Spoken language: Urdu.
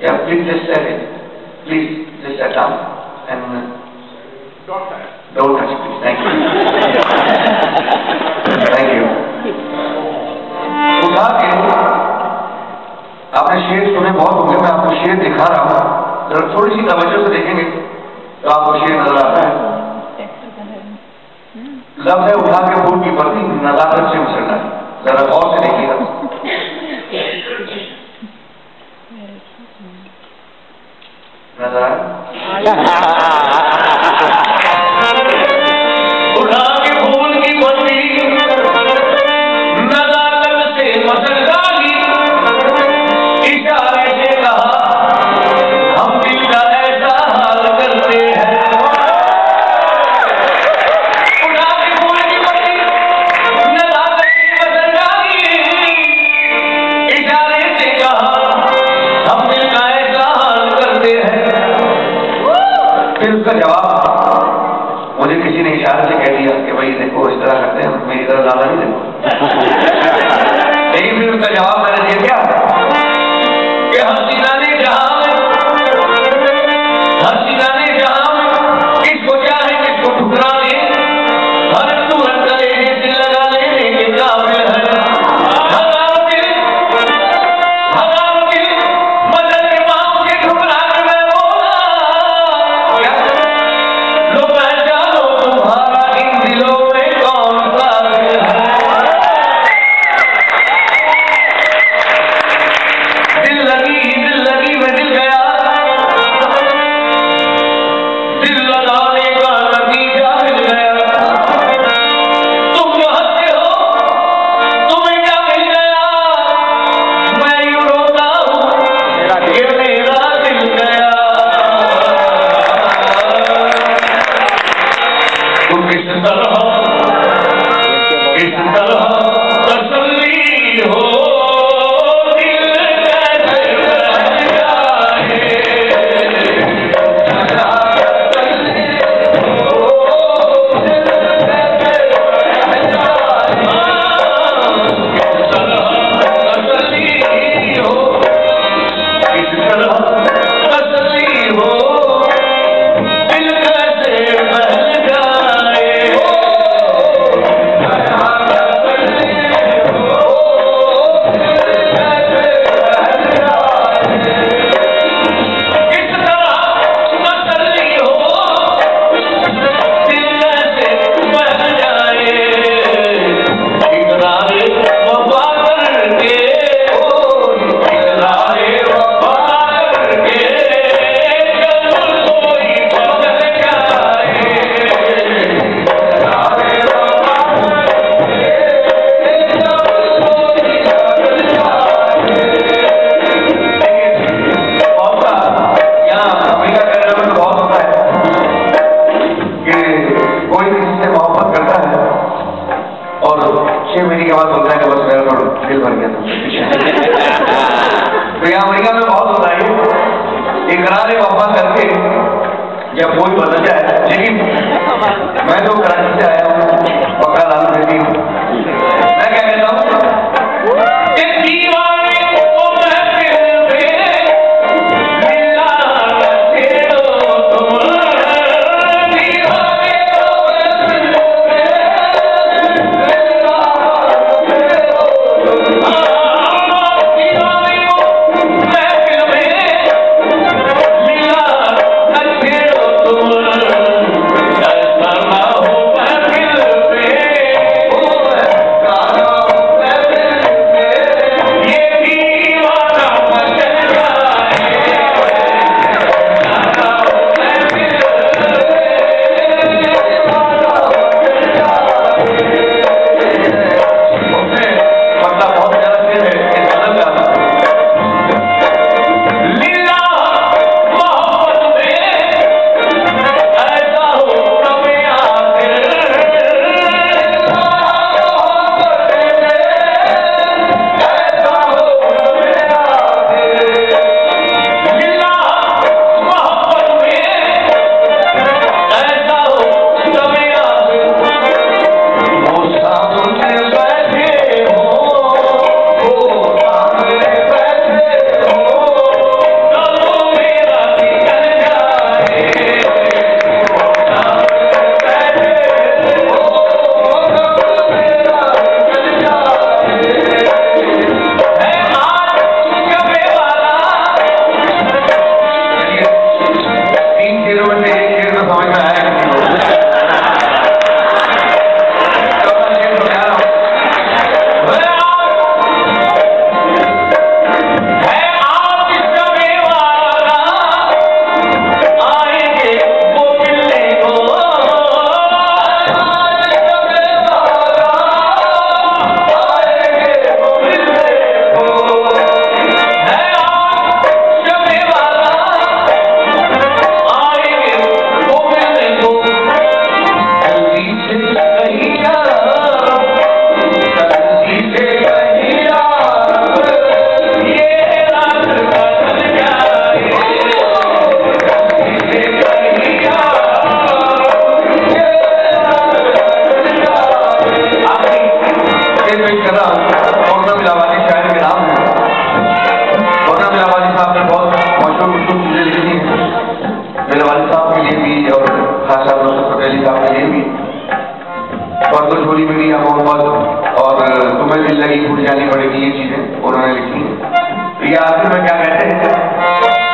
یا please just please just eat and don't touch please thank you thank you اٹھا کے آپ نے شیر سنے بہت ہوں گے میں آپ کو شیر دکھا رہا ہوں ذرا تھوڑی سی توجہ سے دیکھیں گے تو آپ کو شیر نظر آتا ہے لفظ ہے اٹھا کے پھول کی پرتی نزاکت سے مسلنا ذرا غور سے دیکھیے گا نظر اٹھا کے پھول کی نزاکت سے مجھے کسی نے اشارے سے کہہ دیا کہ بھائی دیکھو اس طرح کرتے ہیں میری طرح زیادہ نہیں دیکھو۔ لیکن پھر اس کا جواب میں نے دیا کیا کہ ہم سینا کوئی بدل جائے لیکن میں تو بہت مشہور مجھے چیزیں لکھی میرے والد صاحب کے لیے بھی اور خاص صاحب نصرت پٹیلی صاحب کے لیے بھی پردو چھوڑی میری محمد اور تمہیں دل لگی پھوٹ جانی پڑے گی، یہ چیزیں انہوں نے لکھی ہیں۔ تو یہ آخر میں کیا کہتے ہیں؟